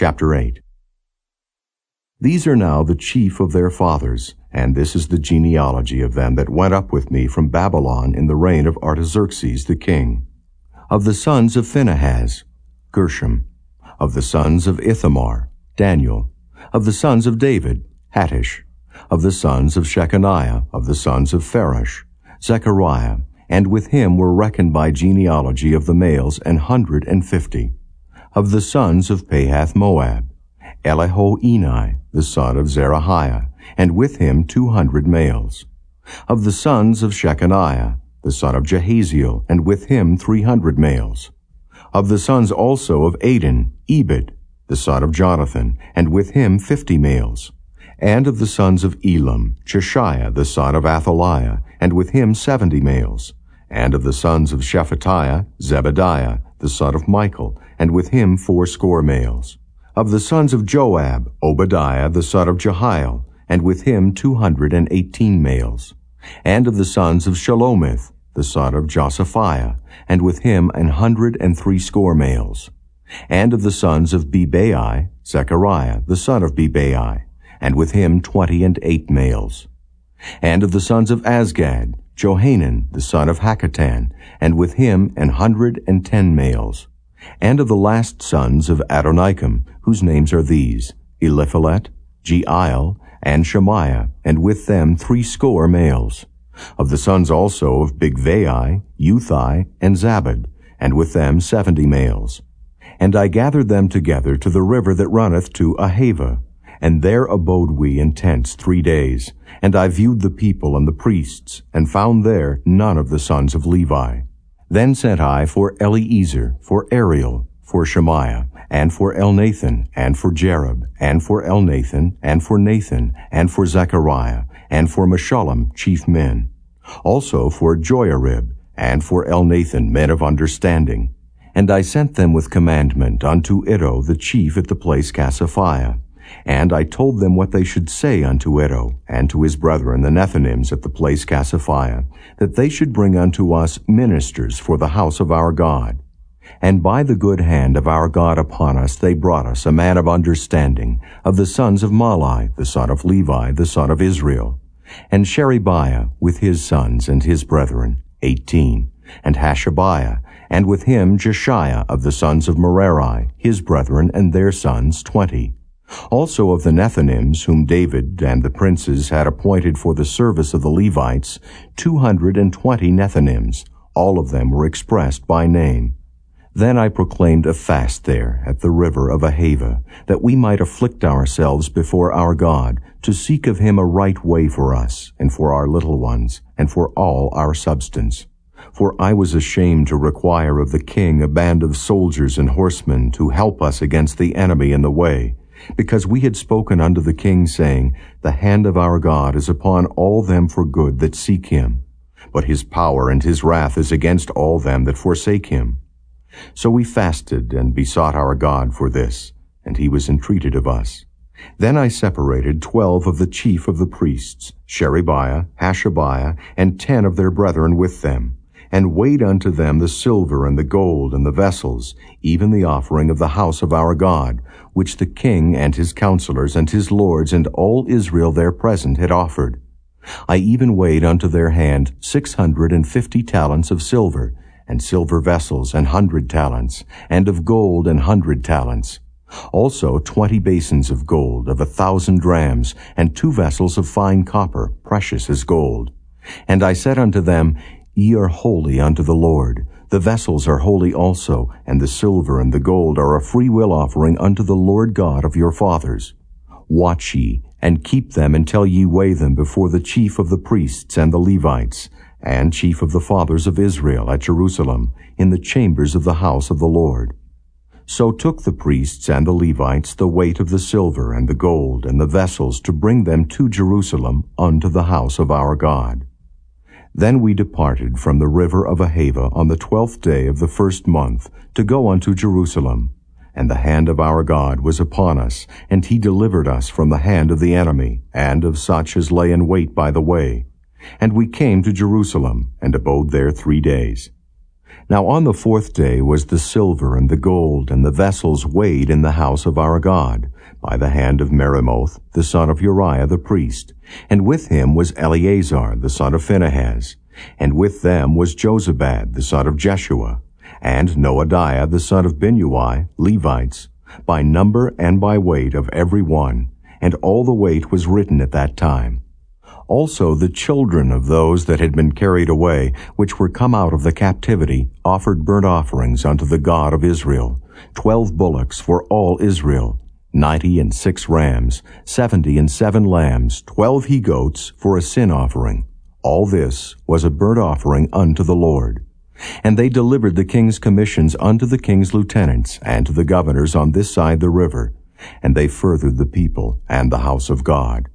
Chapter 8 These are now the chief of their fathers, and this is the genealogy of them that went up with me from Babylon in the reign of Artaxerxes the king. Of the sons of Phinehas, Gershom. Of the sons of Ithamar, Daniel. Of the sons of David, Hattush. Of the sons of Shechaniah, of the sons of Pharosh, Zechariah, and with him were reckoned by genealogy of the males an hundred and fifty. Of the sons of Pahath Moab, Elihoenai, the son of Zerahiah, and with him two hundred males. Of the sons of Shechaniah, the son of Jahaziel, and with him three hundred males. Of the sons also of Adin, Ebed, the son of Jonathan, and with him fifty males. And of the sons of Elam, Jeshaiah, the son of Athaliah, and with him seventy males. And of the sons of Shephatiah, Zebadiah, the son of Michael, and with him fourscore males. Of the sons of Joab, Obadiah, the son of Jehiel, and with him two hundred and eighteen males. And of the sons of Shelomith, the son of Josiphiah, and with him an hundred and threescore males. And of the sons of Bebai, Zechariah, the son of Bebai, and with him twenty and eight males. And of the sons of Azgad, Johanan, the son of Hakkatan, and with him an hundred and ten males. And of the last sons of Adonikam, whose names are these, Eliphelet, Jeiel, and Shemaiah, and with them threescore males. Of the sons also of Bigvai, Uthai, and Zabbud, and with them seventy males. And I gathered them together to the river that runneth to Ahava, and there abode we in tents three days. And I viewed the people and the priests, and found there none of the sons of Levi. Then sent I for Eliezer, for Ariel, for Shemaiah, and for Elnathan, and for Jarib, and for Elnathan, and for Nathan, and for Zechariah, and for Meshullam, chief men. Also for Joiarib, and for Elnathan, men of understanding. And I sent them with commandment unto Iddo the chief at the place Casiphia. And I told them what they should say unto Iddo, and to his brethren the Nethinims at the place Casiphia, that they should bring unto us ministers for the house of our God. And by the good hand of our God upon us they brought us a man of understanding, of the sons of Mahli, the son of Levi, the son of Israel, and Sherebiah with his sons and his brethren, eighteen, and Hashabiah, and with him Jeshaiah of the sons of Merari, his brethren and their sons, twenty. Also of the Nethinims, whom David and the princes had appointed for the service of the Levites, two hundred and twenty Nethinims, all of them were expressed by name. Then I proclaimed a fast there at the river of Ahava, that we might afflict ourselves before our God, to seek of him a right way for us, and for our little ones, and for all our substance. For I was ashamed to require of the king a band of soldiers and horsemen to help us against the enemy in the way, because we had spoken unto the king, saying, The hand of our God is upon all them for good that seek him, but his power and his wrath is against all them that forsake him. So we fasted and besought our God for this, and he was entreated of us. Then I separated twelve of the chief of the priests, Sherebiah, Hashabiah, and ten of their brethren with them, and weighed unto them the silver and the gold and the vessels, even the offering of the house of our God, which the king and his counselors and his lords and all Israel there present had offered. I even weighed unto their hand six hundred and fifty talents of silver, and silver vessels an hundred talents, and of gold an hundred talents. Also twenty basins of gold of a thousand drams, and two vessels of fine copper, precious as gold. And I said unto them, Ye are holy unto the Lord. The vessels are holy also, and the silver and the gold are a freewill offering unto the Lord God of your fathers. Watch ye, and keep them until ye weigh them before the chief of the priests and the Levites, and chief of the fathers of Israel at Jerusalem, in the chambers of the house of the Lord. So took the priests and the Levites the weight of the silver and the gold and the vessels to bring them to Jerusalem unto the house of our God. Then we departed from the river of Ahava on the twelfth day of the first month to go unto Jerusalem. And the hand of our God was upon us, and he delivered us from the hand of the enemy, and of such as lay in wait by the way. And we came to Jerusalem, and abode there three days. Now on the fourth day was the silver and the gold and the vessels weighed in the house of our God, by the hand of Meremoth, the son of Uriah the priest. And with him was Eleazar, the son of Phinehas. And with them was Jozabad, the son of Jeshua, and Noadiah, the son of Binnui, Levites, by number and by weight of every one. And all the weight was written at that time. Also the children of those that had been carried away, which were come out of the captivity, offered burnt offerings unto the God of Israel, twelve bullocks for all Israel, ninety and six rams, seventy and seven lambs, twelve he-goats for a sin offering. All this was a burnt offering unto the Lord. And they delivered the king's commissions unto the king's lieutenants and to the governors on this side the river, and they furthered the people and the house of God.